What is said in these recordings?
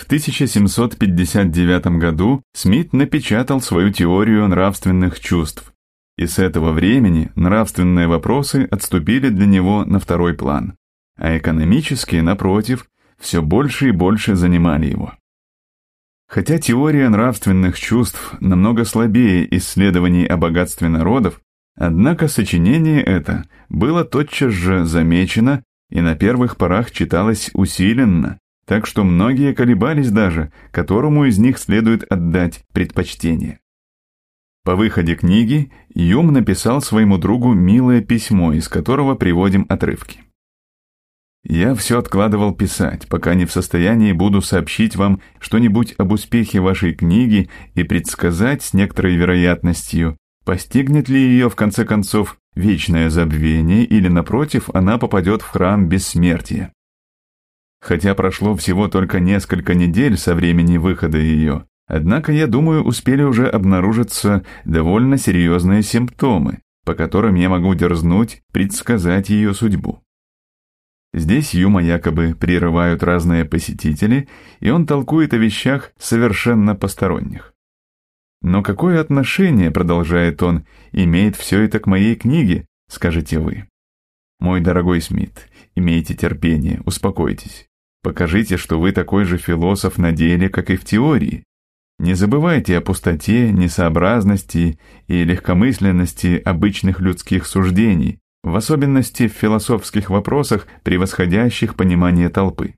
В 1759 году Смит напечатал свою теорию нравственных чувств, и с этого времени нравственные вопросы отступили для него на второй план, а экономические, напротив, все больше и больше занимали его. Хотя теория нравственных чувств намного слабее исследований о богатстве народов, однако сочинение это было тотчас же замечено и на первых порах читалось усиленно, так что многие колебались даже, которому из них следует отдать предпочтение. По выходе книги Юм написал своему другу милое письмо, из которого приводим отрывки. «Я все откладывал писать, пока не в состоянии буду сообщить вам что-нибудь об успехе вашей книги и предсказать с некоторой вероятностью, постигнет ли ее в конце концов вечное забвение или, напротив, она попадет в храм бессмертия. Хотя прошло всего только несколько недель со времени выхода ее, однако, я думаю, успели уже обнаружиться довольно серьезные симптомы, по которым я могу дерзнуть предсказать ее судьбу. Здесь Юма якобы прерывают разные посетители, и он толкует о вещах совершенно посторонних. «Но какое отношение, — продолжает он, — имеет все это к моей книге, — скажете вы?» «Мой дорогой Смит, имейте терпение, успокойтесь. Покажите, что вы такой же философ на деле, как и в теории. Не забывайте о пустоте, несообразности и легкомысленности обычных людских суждений, в особенности в философских вопросах, превосходящих понимание толпы.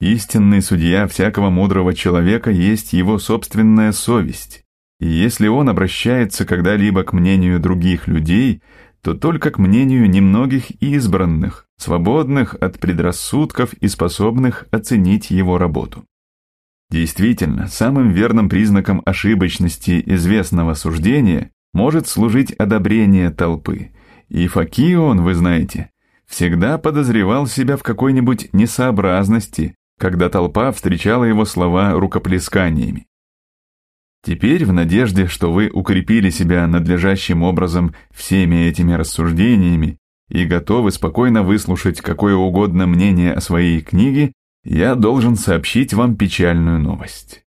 Истинный судья всякого мудрого человека есть его собственная совесть. И если он обращается когда-либо к мнению других людей, то только к мнению немногих избранных, свободных от предрассудков и способных оценить его работу. Действительно, самым верным признаком ошибочности известного суждения может служить одобрение толпы. И Факион, вы знаете, всегда подозревал себя в какой-нибудь несообразности, когда толпа встречала его слова рукоплесканиями. Теперь, в надежде, что вы укрепили себя надлежащим образом всеми этими рассуждениями и готовы спокойно выслушать какое угодно мнение о своей книге, я должен сообщить вам печальную новость.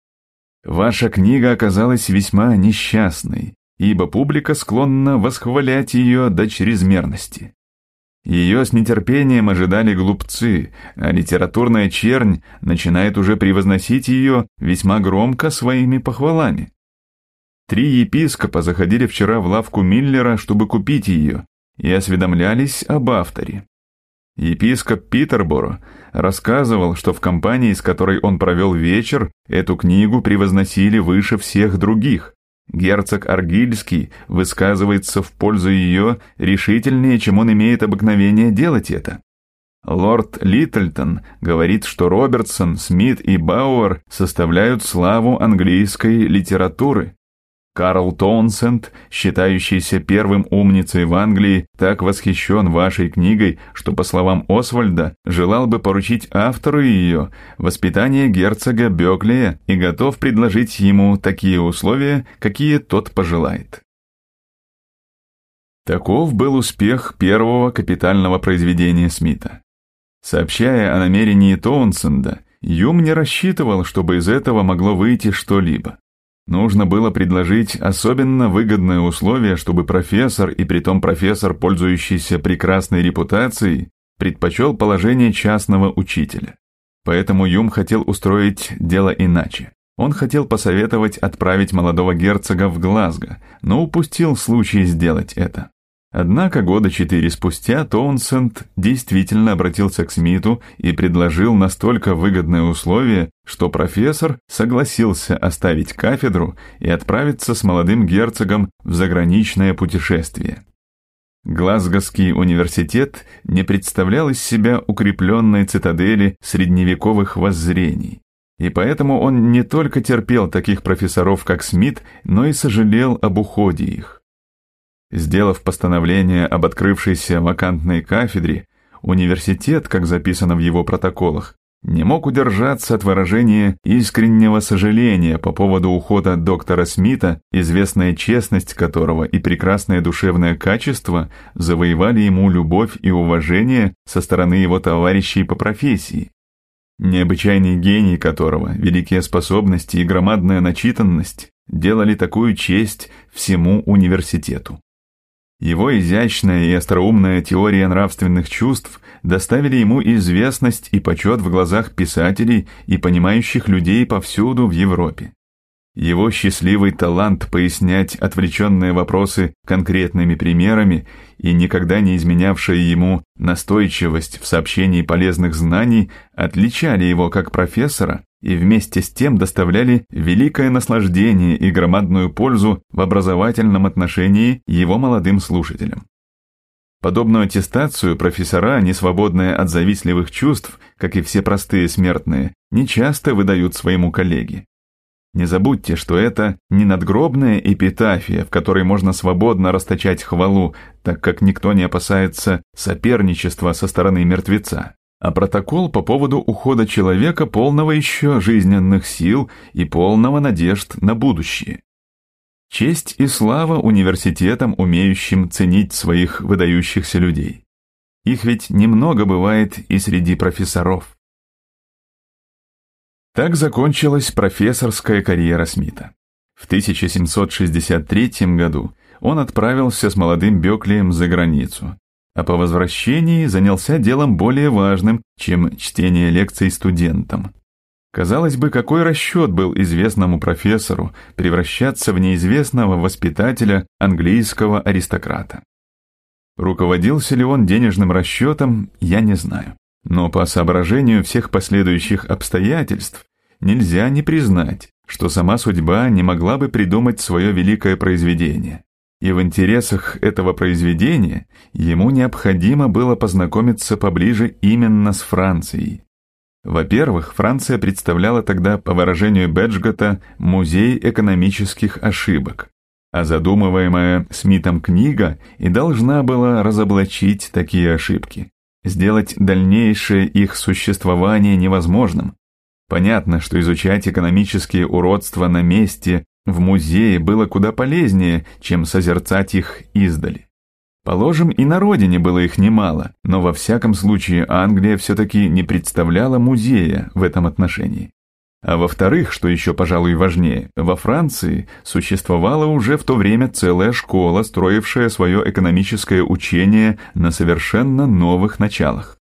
Ваша книга оказалась весьма несчастной, ибо публика склонна восхвалять ее до чрезмерности. Ее с нетерпением ожидали глупцы, а литературная чернь начинает уже превозносить ее весьма громко своими похвалами. Три епископа заходили вчера в лавку Миллера, чтобы купить ее, и осведомлялись об авторе. Епископ Питерборо рассказывал, что в компании, с которой он провел вечер, эту книгу превозносили выше всех других, Герцог Аргильский высказывается в пользу ее решительнее, чем он имеет обыкновение делать это. Лорд Литтельтон говорит, что Робертсон, Смит и Бауэр составляют славу английской литературы. Карл Тонсент, считающийся первым умницей в Англии, так восхищен вашей книгой, что, по словам Освальда, желал бы поручить автору ее воспитание герцога Беклия и готов предложить ему такие условия, какие тот пожелает. Таков был успех первого капитального произведения Смита. Сообщая о намерении Тонсенда, Юм не рассчитывал, чтобы из этого могло выйти что-либо. Нужно было предложить особенно выгодное условие, чтобы профессор, и притом профессор, пользующийся прекрасной репутацией, предпочел положение частного учителя. Поэтому Юм хотел устроить дело иначе. Он хотел посоветовать отправить молодого герцога в Глазго, но упустил случай сделать это. Однако года четыре спустя Тоунсенд действительно обратился к Смиту и предложил настолько выгодные условия, что профессор согласился оставить кафедру и отправиться с молодым герцогом в заграничное путешествие. Глазгоский университет не представлял из себя укрепленной цитадели средневековых воззрений, и поэтому он не только терпел таких профессоров, как Смит, но и сожалел об уходе их. Сделав постановление об открывшейся вакантной кафедре, университет, как записано в его протоколах, не мог удержаться от выражения искреннего сожаления по поводу ухода доктора Смита, известная честность которого и прекрасное душевное качество завоевали ему любовь и уважение со стороны его товарищей по профессии, необычайный гений которого, великие способности и громадная начитанность делали такую честь всему университету. Его изящная и остроумная теория нравственных чувств доставили ему известность и почет в глазах писателей и понимающих людей повсюду в Европе. Его счастливый талант пояснять отвлеченные вопросы конкретными примерами и никогда не изменявшая ему настойчивость в сообщении полезных знаний отличали его как профессора и вместе с тем доставляли великое наслаждение и громадную пользу в образовательном отношении его молодым слушателям. Подобную аттестацию профессора, не свободные от завистливых чувств, как и все простые смертные, нечасто выдают своему коллеге. Не забудьте, что это не надгробная эпитафия, в которой можно свободно расточать хвалу, так как никто не опасается соперничества со стороны мертвеца а протокол по поводу ухода человека полного еще жизненных сил и полного надежд на будущее. Честь и слава университетам, умеющим ценить своих выдающихся людей. Их ведь немного бывает и среди профессоров. Так закончилась профессорская карьера Смита. В 1763 году он отправился с молодым Беклием за границу, а по возвращении занялся делом более важным, чем чтение лекций студентам. Казалось бы, какой расчет был известному профессору превращаться в неизвестного воспитателя английского аристократа. Руководился ли он денежным расчетом, я не знаю. Но по соображению всех последующих обстоятельств нельзя не признать, что сама судьба не могла бы придумать свое великое произведение и в интересах этого произведения ему необходимо было познакомиться поближе именно с Францией. Во-первых, Франция представляла тогда, по выражению Беджгота, музей экономических ошибок, а задумываемая Смитом книга и должна была разоблачить такие ошибки, сделать дальнейшее их существование невозможным. Понятно, что изучать экономические уродства на месте в музее было куда полезнее, чем созерцать их издали. Положим, и на родине было их немало, но во всяком случае Англия все-таки не представляла музея в этом отношении. А во-вторых, что еще, пожалуй, важнее, во Франции существовала уже в то время целая школа, строившая свое экономическое учение на совершенно новых началах.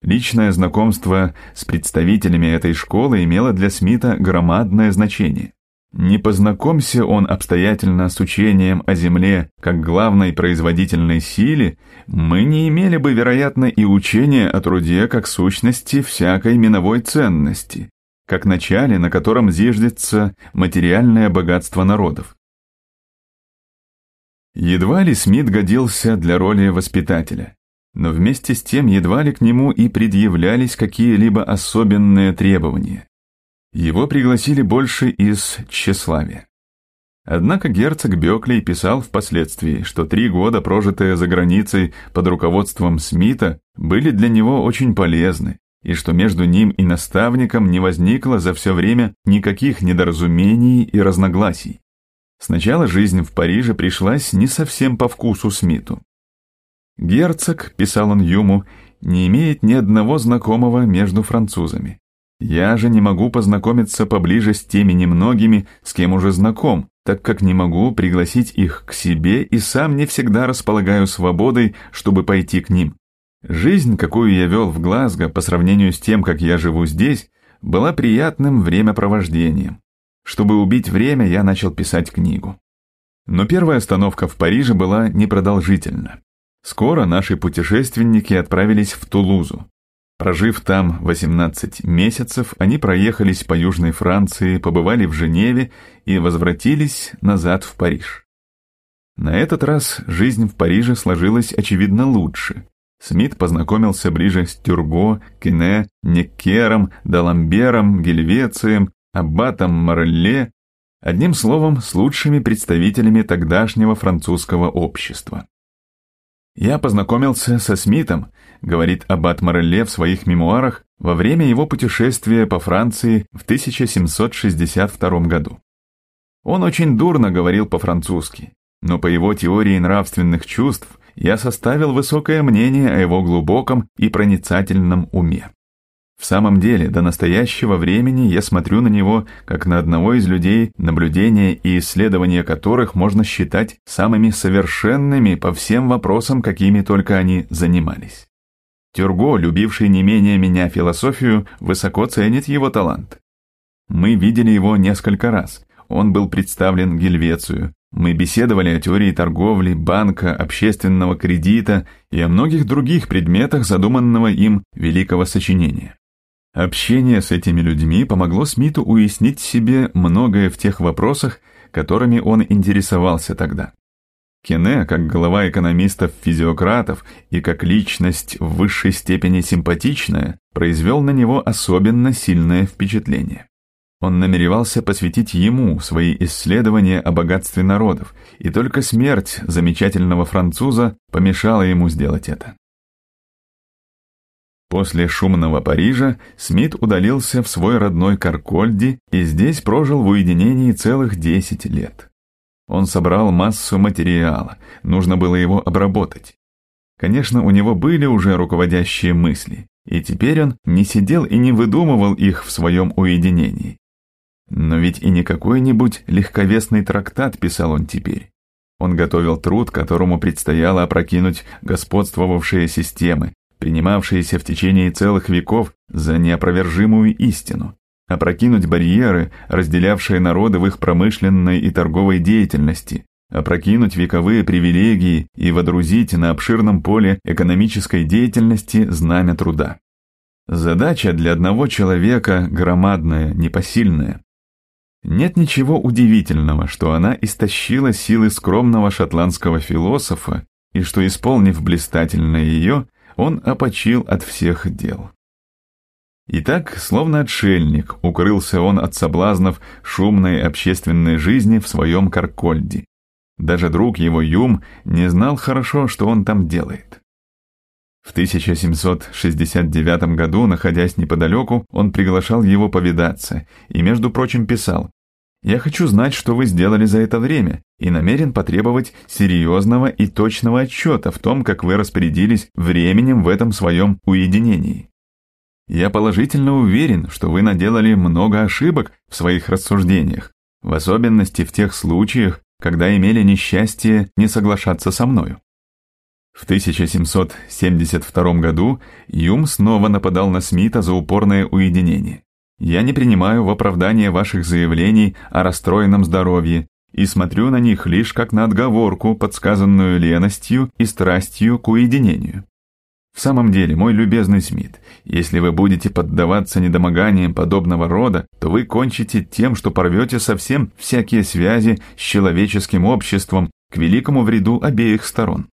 Личное знакомство с представителями этой школы имело для Смита громадное значение. Не познакомься он обстоятельно с учением о Земле как главной производительной силе, мы не имели бы, вероятно, и учения о труде как сущности всякой миновой ценности, как начале, на котором зиждется материальное богатство народов. Едва ли Смит годился для роли воспитателя, но вместе с тем едва ли к нему и предъявлялись какие-либо особенные требования. Его пригласили больше из тщеславия. Однако герцог Беклей писал впоследствии, что три года, прожитые за границей под руководством Смита, были для него очень полезны, и что между ним и наставником не возникло за все время никаких недоразумений и разногласий. Сначала жизнь в Париже пришлась не совсем по вкусу Смиту. «Герцог», — писал он Юму, — «не имеет ни одного знакомого между французами. Я же не могу познакомиться поближе с теми немногими, с кем уже знаком, так как не могу пригласить их к себе и сам не всегда располагаю свободой, чтобы пойти к ним. Жизнь, какую я вел в Глазго по сравнению с тем, как я живу здесь, была приятным времяпровождением. Чтобы убить время, я начал писать книгу. Но первая остановка в Париже была непродолжительна. Скоро наши путешественники отправились в Тулузу. Прожив там 18 месяцев, они проехались по Южной Франции, побывали в Женеве и возвратились назад в Париж. На этот раз жизнь в Париже сложилась, очевидно, лучше. Смит познакомился ближе с Тюрго, Кене, Некером, Даламбером, Гельвецием, Аббатом Морелле, одним словом, с лучшими представителями тогдашнего французского общества. Я познакомился со Смитом – говорит Аббат Морелле в своих мемуарах во время его путешествия по Франции в 1762 году. Он очень дурно говорил по-французски, но по его теории нравственных чувств я составил высокое мнение о его глубоком и проницательном уме. В самом деле, до настоящего времени я смотрю на него как на одного из людей, наблюдения и исследования которых можно считать самыми совершенными по всем вопросам, какими только они занимались. Тюрго, любивший не менее меня философию, высоко ценит его талант. Мы видели его несколько раз. Он был представлен Гельвецию. Мы беседовали о теории торговли, банка, общественного кредита и о многих других предметах задуманного им великого сочинения. Общение с этими людьми помогло Смиту уяснить себе многое в тех вопросах, которыми он интересовался тогда. Кене, как глава экономистов-физиократов и как личность в высшей степени симпатичная, произвел на него особенно сильное впечатление. Он намеревался посвятить ему свои исследования о богатстве народов, и только смерть замечательного француза помешала ему сделать это. После шумного Парижа Смит удалился в свой родной Каркольди и здесь прожил в уединении целых 10 лет. Он собрал массу материала, нужно было его обработать. Конечно, у него были уже руководящие мысли, и теперь он не сидел и не выдумывал их в своем уединении. Но ведь и не какой-нибудь легковесный трактат писал он теперь. Он готовил труд, которому предстояло опрокинуть господствовавшие системы, принимавшиеся в течение целых веков за неопровержимую истину опрокинуть барьеры, разделявшие народы в их промышленной и торговой деятельности, опрокинуть вековые привилегии и водрузить на обширном поле экономической деятельности знамя труда. Задача для одного человека громадная, непосильная. Нет ничего удивительного, что она истощила силы скромного шотландского философа и что, исполнив блистательно ее, он опочил от всех дел. И так, словно отшельник, укрылся он от соблазнов шумной общественной жизни в своем Каркольде. Даже друг его Юм не знал хорошо, что он там делает. В 1769 году, находясь неподалеку, он приглашал его повидаться и, между прочим, писал «Я хочу знать, что вы сделали за это время, и намерен потребовать серьезного и точного отчета в том, как вы распорядились временем в этом своем уединении». Я положительно уверен, что вы наделали много ошибок в своих рассуждениях, в особенности в тех случаях, когда имели несчастье не соглашаться со мною. В 1772 году Юм снова нападал на Смита за упорное уединение. Я не принимаю в оправдание ваших заявлений о расстроенном здоровье и смотрю на них лишь как на отговорку, подсказанную леностью и страстью к уединению. В самом деле, мой любезный Смит, если вы будете поддаваться недомоганиям подобного рода, то вы кончите тем, что порвете совсем всякие связи с человеческим обществом к великому вреду обеих сторон.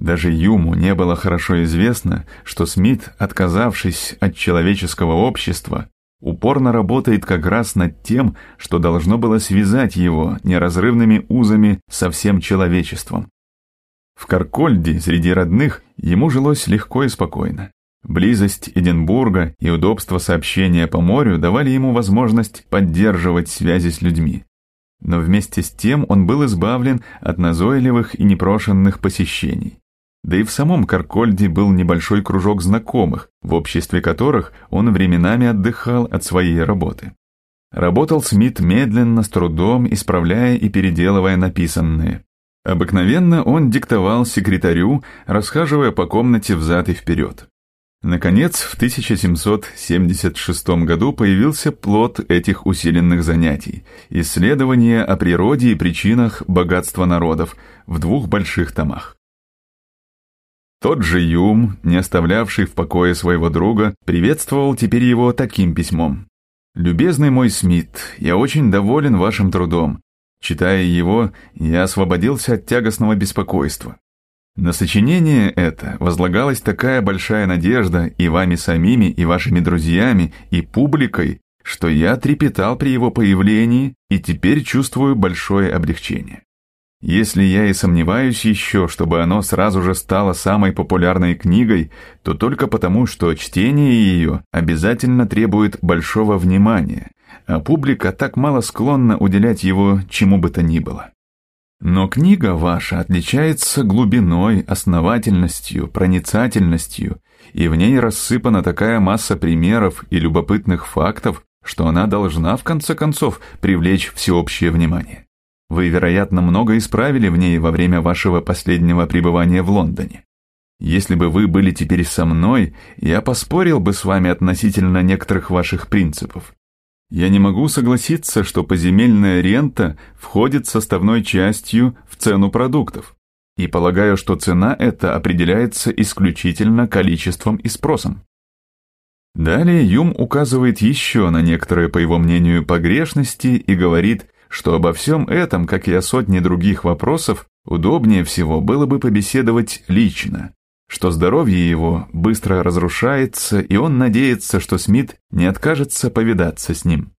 Даже Юму не было хорошо известно, что Смит, отказавшись от человеческого общества, упорно работает как раз над тем, что должно было связать его неразрывными узами со всем человечеством. В Каркольде среди родных ему жилось легко и спокойно. Близость Эдинбурга и удобство сообщения по морю давали ему возможность поддерживать связи с людьми. Но вместе с тем он был избавлен от назойливых и непрошенных посещений. Да и в самом Каркольде был небольшой кружок знакомых, в обществе которых он временами отдыхал от своей работы. Работал Смит медленно, с трудом, исправляя и переделывая написанное. Обыкновенно он диктовал секретарю, расхаживая по комнате взад и вперед. Наконец, в 1776 году появился плод этих усиленных занятий – исследование о природе и причинах богатства народов в двух больших томах. Тот же Юм, не оставлявший в покое своего друга, приветствовал теперь его таким письмом. «Любезный мой Смит, я очень доволен вашим трудом. Читая его, я освободился от тягостного беспокойства. На сочинение это возлагалась такая большая надежда и вами самими, и вашими друзьями, и публикой, что я трепетал при его появлении и теперь чувствую большое облегчение. Если я и сомневаюсь еще, чтобы оно сразу же стало самой популярной книгой, то только потому, что чтение ее обязательно требует большого внимания, а публика так мало склонна уделять его чему бы то ни было. Но книга ваша отличается глубиной, основательностью, проницательностью, и в ней рассыпана такая масса примеров и любопытных фактов, что она должна, в конце концов, привлечь всеобщее внимание. Вы, вероятно, много исправили в ней во время вашего последнего пребывания в Лондоне. Если бы вы были теперь со мной, я поспорил бы с вами относительно некоторых ваших принципов, я не могу согласиться, что поземельная рента входит составной частью в цену продуктов, и полагаю, что цена эта определяется исключительно количеством и спросом. Далее Юм указывает еще на некоторые, по его мнению, погрешности и говорит, что обо всем этом, как и о сотне других вопросов, удобнее всего было бы побеседовать лично, что здоровье его быстро разрушается, и он надеется, что Смит не откажется повидаться с ним.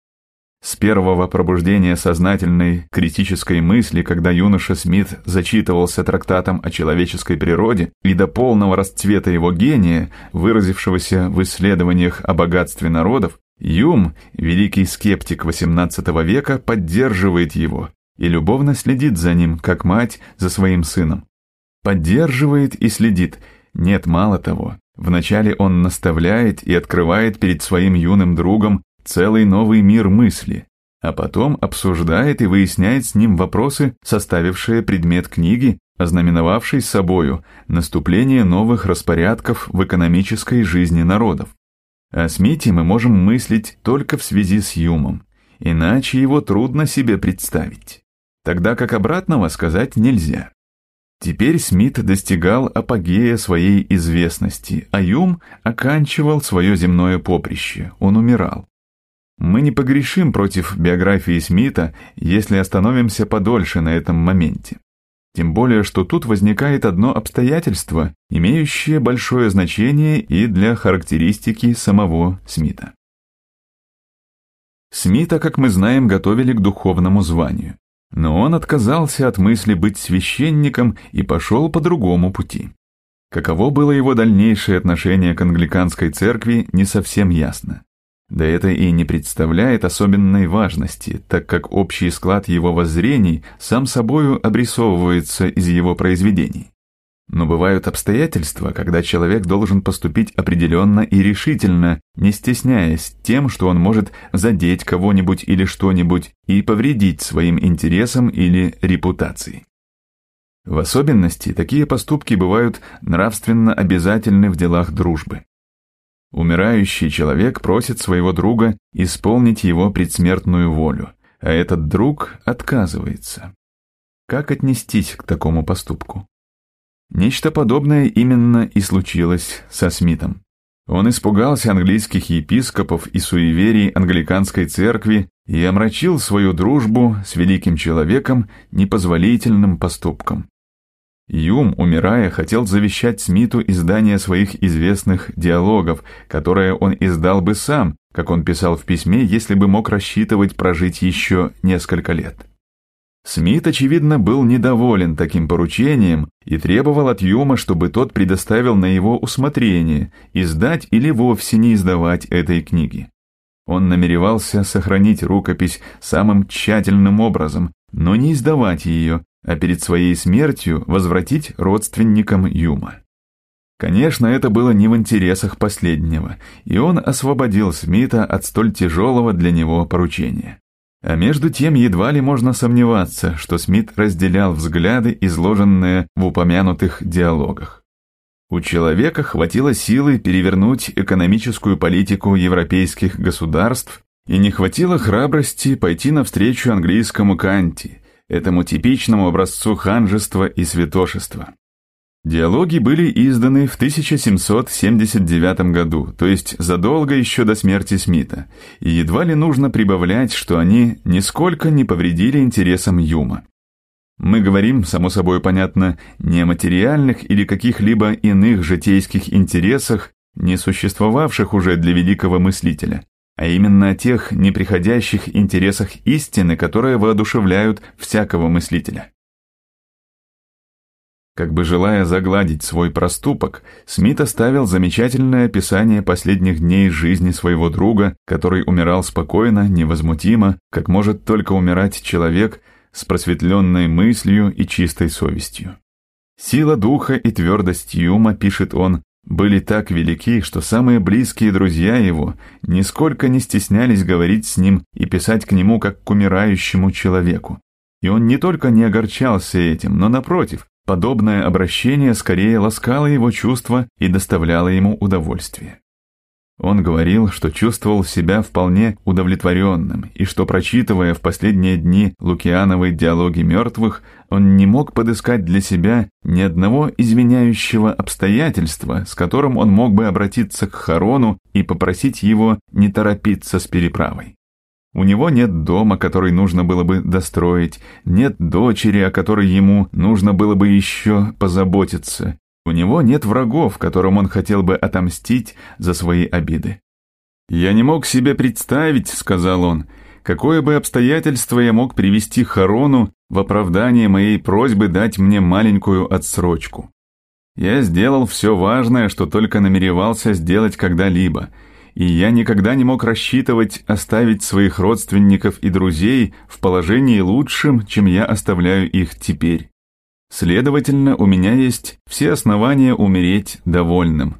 С первого пробуждения сознательной критической мысли, когда юноша Смит зачитывался трактатом о человеческой природе, и до полного расцвета его гения, выразившегося в исследованиях о богатстве народов, Юм, великий скептик XVIII века, поддерживает его и любовно следит за ним, как мать за своим сыном. Поддерживает и следит – нет, мало того, вначале он наставляет и открывает перед своим юным другом целый новый мир мысли, а потом обсуждает и выясняет с ним вопросы, составившие предмет книги, ознаменовавшей собою наступление новых распорядков в экономической жизни народов. О Смите мы можем мыслить только в связи с Юмом, иначе его трудно себе представить, тогда как обратного сказать нельзя. Теперь Смит достигал апогея своей известности, а Юм оканчивал свое земное поприще, он умирал. Мы не погрешим против биографии Смита, если остановимся подольше на этом моменте. Тем более, что тут возникает одно обстоятельство, имеющее большое значение и для характеристики самого Смита. Смита, как мы знаем, готовили к духовному званию. Но он отказался от мысли быть священником и пошел по другому пути. Каково было его дальнейшее отношение к англиканской церкви, не совсем ясно. Да это и не представляет особенной важности, так как общий склад его воззрений сам собою обрисовывается из его произведений. Но бывают обстоятельства, когда человек должен поступить определенно и решительно, не стесняясь тем, что он может задеть кого-нибудь или что-нибудь и повредить своим интересам или репутации. В особенности такие поступки бывают нравственно обязательны в делах дружбы. Умирающий человек просит своего друга исполнить его предсмертную волю, а этот друг отказывается. Как отнестись к такому поступку? Нечто подобное именно и случилось со Смитом. Он испугался английских епископов и суеверий англиканской церкви и омрачил свою дружбу с великим человеком непозволительным поступком. Юм, умирая, хотел завещать Смиту издание своих известных диалогов, которое он издал бы сам, как он писал в письме, если бы мог рассчитывать прожить еще несколько лет. Смит, очевидно, был недоволен таким поручением и требовал от Юма, чтобы тот предоставил на его усмотрение издать или вовсе не издавать этой книги. Он намеревался сохранить рукопись самым тщательным образом, но не издавать ее, а перед своей смертью возвратить родственникам Юма. Конечно, это было не в интересах последнего, и он освободил Смита от столь тяжелого для него поручения. А между тем едва ли можно сомневаться, что Смит разделял взгляды, изложенные в упомянутых диалогах. У человека хватило силы перевернуть экономическую политику европейских государств и не хватило храбрости пойти навстречу английскому Канти, этому типичному образцу ханжества и святошества. Диалоги были изданы в 1779 году, то есть задолго еще до смерти Смита, и едва ли нужно прибавлять, что они нисколько не повредили интересам Юма. Мы говорим, само собой понятно, не о материальных или каких-либо иных житейских интересах, не существовавших уже для великого мыслителя, а именно о тех неприходящих интересах истины, которые воодушевляют всякого мыслителя. Как бы желая загладить свой проступок, Смит оставил замечательное описание последних дней жизни своего друга, который умирал спокойно, невозмутимо, как может только умирать человек с просветленной мыслью и чистой совестью. «Сила духа и твердость Юма», — пишет он, — «были так велики, что самые близкие друзья его нисколько не стеснялись говорить с ним и писать к нему как к умирающему человеку. И он не только не огорчался этим, но, напротив, Подобное обращение скорее ласкало его чувства и доставляло ему удовольствие. Он говорил, что чувствовал себя вполне удовлетворенным, и что, прочитывая в последние дни Лукиановой «Диалоги мертвых», он не мог подыскать для себя ни одного извиняющего обстоятельства, с которым он мог бы обратиться к Харону и попросить его не торопиться с переправой. У него нет дома, который нужно было бы достроить, нет дочери, о которой ему нужно было бы еще позаботиться. У него нет врагов, которым он хотел бы отомстить за свои обиды. «Я не мог себе представить», — сказал он, — «какое бы обстоятельство я мог привести Харону в оправдание моей просьбы дать мне маленькую отсрочку. Я сделал все важное, что только намеревался сделать когда-либо — и я никогда не мог рассчитывать оставить своих родственников и друзей в положении лучшем, чем я оставляю их теперь. Следовательно, у меня есть все основания умереть довольным.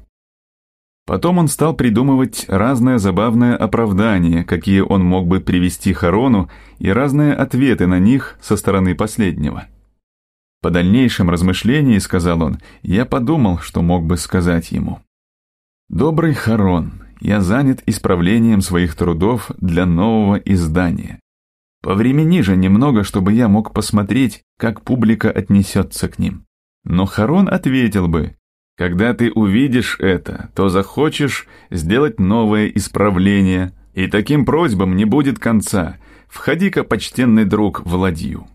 Потом он стал придумывать разное забавное оправдание, какие он мог бы привести Харону, и разные ответы на них со стороны последнего. По дальнейшем размышлении, сказал он, я подумал, что мог бы сказать ему. «Добрый Харон, я занят исправлением своих трудов для нового издания. По времени же немного, чтобы я мог посмотреть, как публика отнесется к ним. Но Харон ответил бы, когда ты увидишь это, то захочешь сделать новое исправление, и таким просьбам не будет конца. Входи-ка, почтенный друг, в ладью.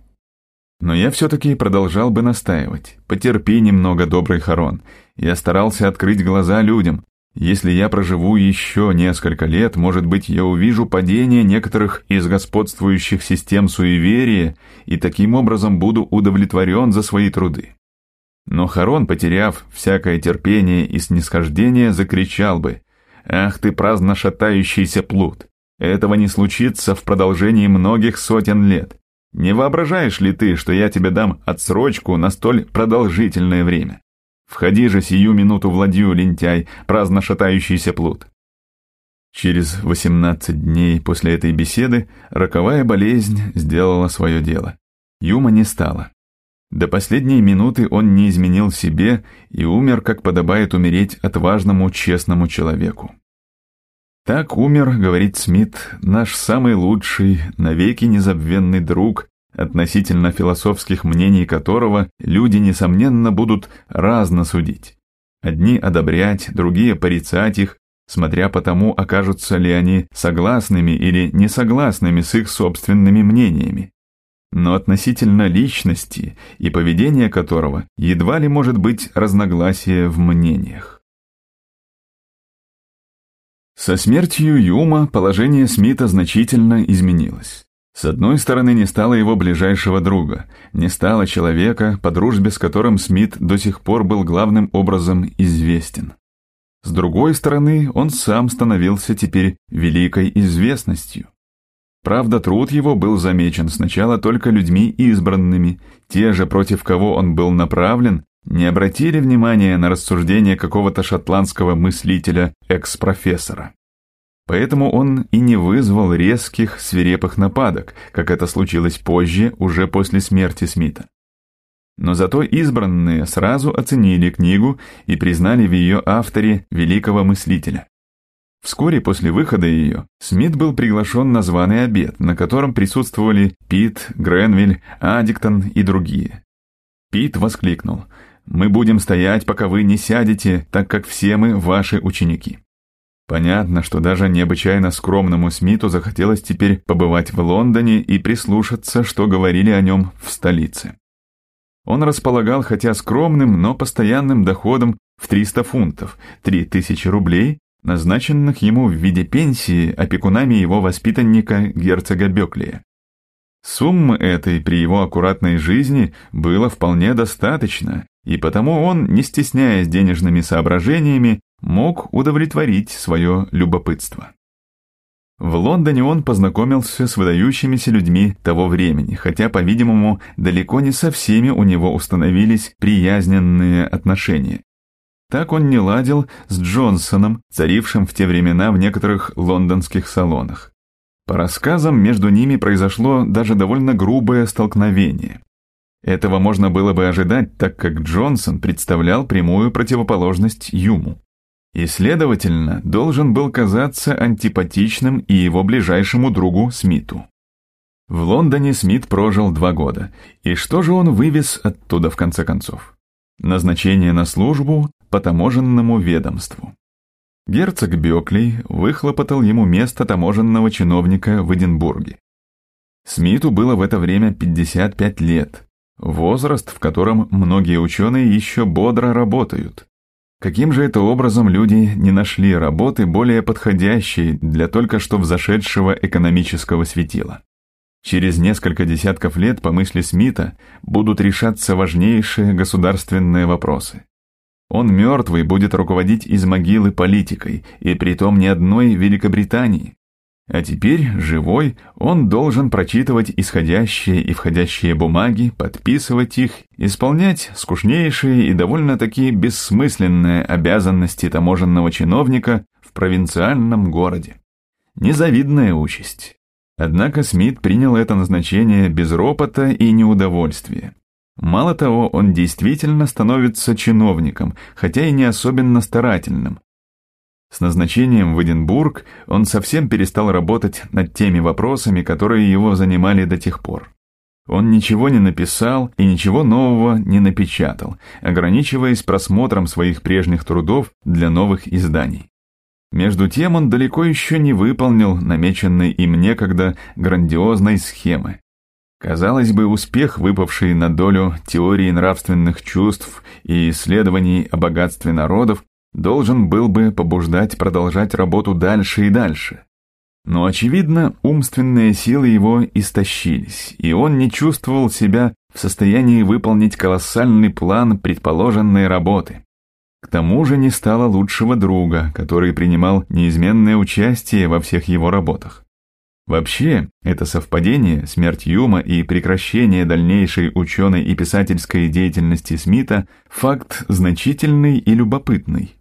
Но я все-таки продолжал бы настаивать. Потерпи немного, добрый Харон. Я старался открыть глаза людям, если я проживу еще несколько лет, может быть, я увижу падение некоторых из господствующих систем суеверия и таким образом буду удовлетворен за свои труды. Но Харон, потеряв всякое терпение и снисхождение, закричал бы «Ах ты, праздно шатающийся плут! Этого не случится в продолжении многих сотен лет. Не воображаешь ли ты, что я тебе дам отсрочку на столь продолжительное время?» Входи же сию минуту в ладью, лентяй, праздно шатающийся плут. Через 18 дней после этой беседы роковая болезнь сделала свое дело. Юма не стало. До последней минуты он не изменил себе и умер, как подобает умереть отважному, честному человеку. Так умер, говорит Смит, наш самый лучший, навеки незабвенный друг, относительно философских мнений которого люди, несомненно, будут разно судить. Одни одобрять, другие порицать их, смотря по тому, окажутся ли они согласными или несогласными с их собственными мнениями. Но относительно личности и поведения которого едва ли может быть разногласие в мнениях. Со смертью Юма положение Смита значительно изменилось. С одной стороны, не стало его ближайшего друга, не стало человека, по дружбе с которым Смит до сих пор был главным образом известен. С другой стороны, он сам становился теперь великой известностью. Правда, труд его был замечен сначала только людьми избранными, те же, против кого он был направлен, не обратили внимания на рассуждения какого-то шотландского мыслителя-экс-профессора. Поэтому он и не вызвал резких свирепых нападок, как это случилось позже, уже после смерти Смита. Но зато избранные сразу оценили книгу и признали в ее авторе великого мыслителя. Вскоре после выхода ее Смит был приглашен на званый обед, на котором присутствовали Пит, Гренвиль, Адиктон и другие. Пит воскликнул «Мы будем стоять, пока вы не сядете, так как все мы ваши ученики». Понятно, что даже необычайно скромному Смиту захотелось теперь побывать в Лондоне и прислушаться, что говорили о нем в столице. Он располагал хотя скромным, но постоянным доходом в 300 фунтов, 3000 рублей, назначенных ему в виде пенсии опекунами его воспитанника герцога Беклия. Суммы этой при его аккуратной жизни было вполне достаточно, и потому он, не стесняясь денежными соображениями, мог удовлетворить свое любопытство. В Лондоне он познакомился с выдающимися людьми того времени, хотя, по-видимому, далеко не со всеми у него установились приязненные отношения. Так он не ладил с Джонсоном, царившим в те времена в некоторых лондонских салонах. По рассказам, между ними произошло даже довольно грубое столкновение. Этого можно было бы ожидать, так как Джонсон представлял прямую противоположность Юму и, следовательно, должен был казаться антипатичным и его ближайшему другу Смиту. В Лондоне Смит прожил два года, и что же он вывез оттуда в конце концов? Назначение на службу по таможенному ведомству. Герцог Бёклей выхлопотал ему место таможенного чиновника в Эдинбурге. Смиту было в это время 55 лет, возраст, в котором многие ученые еще бодро работают, Каким же это образом люди не нашли работы, более подходящей для только что взошедшего экономического светила? Через несколько десятков лет, по мысли Смита, будут решаться важнейшие государственные вопросы. Он мертвый будет руководить из могилы политикой, и притом ни одной Великобритании, а теперь, живой, он должен прочитывать исходящие и входящие бумаги, подписывать их, исполнять скучнейшие и довольно-таки бессмысленные обязанности таможенного чиновника в провинциальном городе. Незавидная участь. Однако Смит принял это назначение без ропота и неудовольствия. Мало того, он действительно становится чиновником, хотя и не особенно старательным, с назначением в Эдинбург он совсем перестал работать над теми вопросами, которые его занимали до тех пор. Он ничего не написал и ничего нового не напечатал, ограничиваясь просмотром своих прежних трудов для новых изданий. Между тем он далеко еще не выполнил намеченной им некогда грандиозной схемы. Казалось бы, успех, выпавший на долю теории нравственных чувств и исследований о богатстве народов, должен был бы побуждать продолжать работу дальше и дальше. Но, очевидно, умственные силы его истощились, и он не чувствовал себя в состоянии выполнить колоссальный план предположенной работы. К тому же не стало лучшего друга, который принимал неизменное участие во всех его работах. Вообще, это совпадение, смерть Юма и прекращение дальнейшей ученой и писательской деятельности Смита – факт значительный и любопытный.